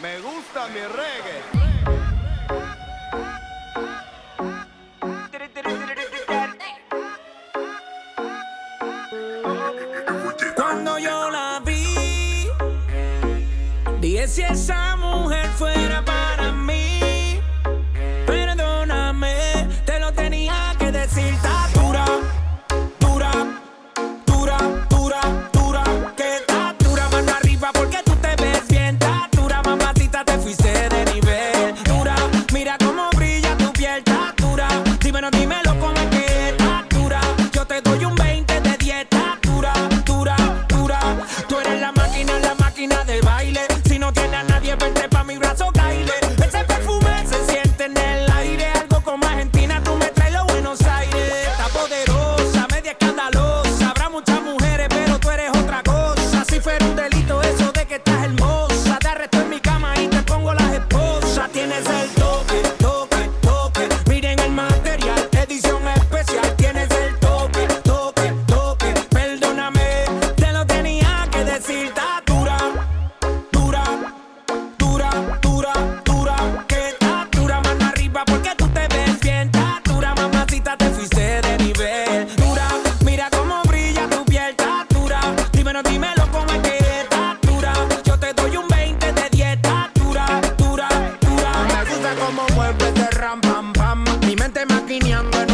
Me gusta mi reggae. Cuando yo la vi, dije si esa mujer fuera para mueve de ram pam pam. Mi mente maquineando en